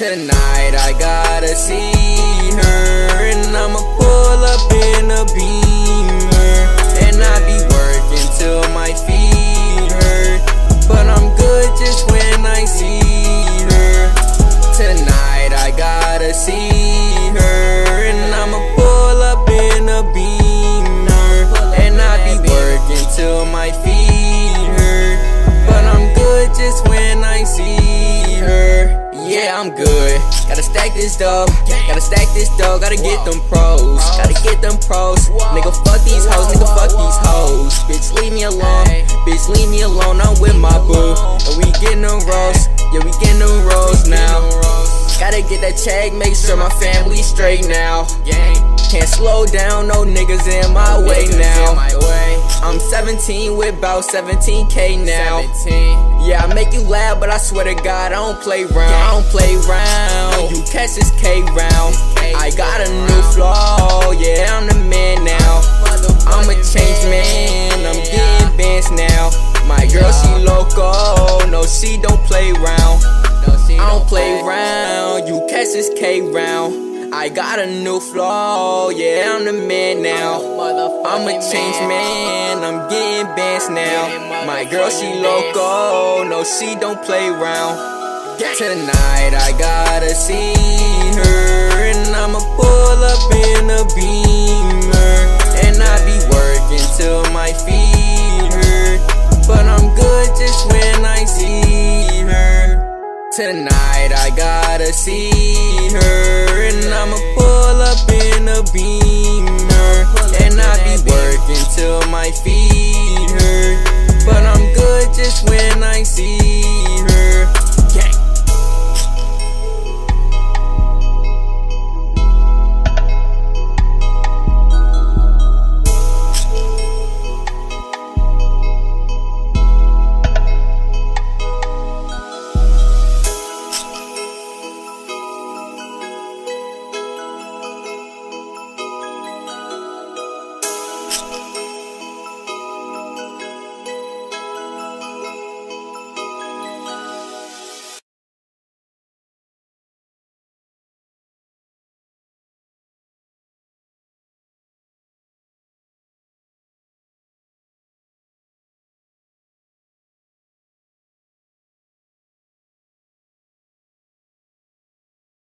Tonight I gotta see her, and I'ma pull up in a beamer, and I be working till my feet hurt, but I'm good just when I see her. Tonight I gotta see her, and I'ma pull up in a beamer, and I be working till my feet hurt, but I'm good just when I see. Yeah, I'm good. Gotta stack this dough. Gotta stack this dough. Gotta get them pros. Gotta get them pros. Nigga, fuck these hoes. Nigga, fuck these hoes. Bitch, leave me alone. Bitch, leave me alone. I'm with my boo. And we getting them rolls. Get that check. Make sure my family straight now. Can't slow down. No niggas in my way now. I'm 17 with about 17k now. Yeah, I make you laugh, but I swear to God, I don't play round. I don't play round. You catch this K round. I got a new flow. Yeah, I'm the man now. I'm a changed man. I'm getting bands now. My girl, she loco. No, she don't pass this K round. I got a new flow, yeah, I'm the man now. I'm a changed man, I'm getting bands now. My girl, she loco, no, she don't play round. Tonight, I gotta see her. tonight, I gotta see her And I'ma pull up in a Beamer. And I be working till my feet hurt. But I'm good just when I see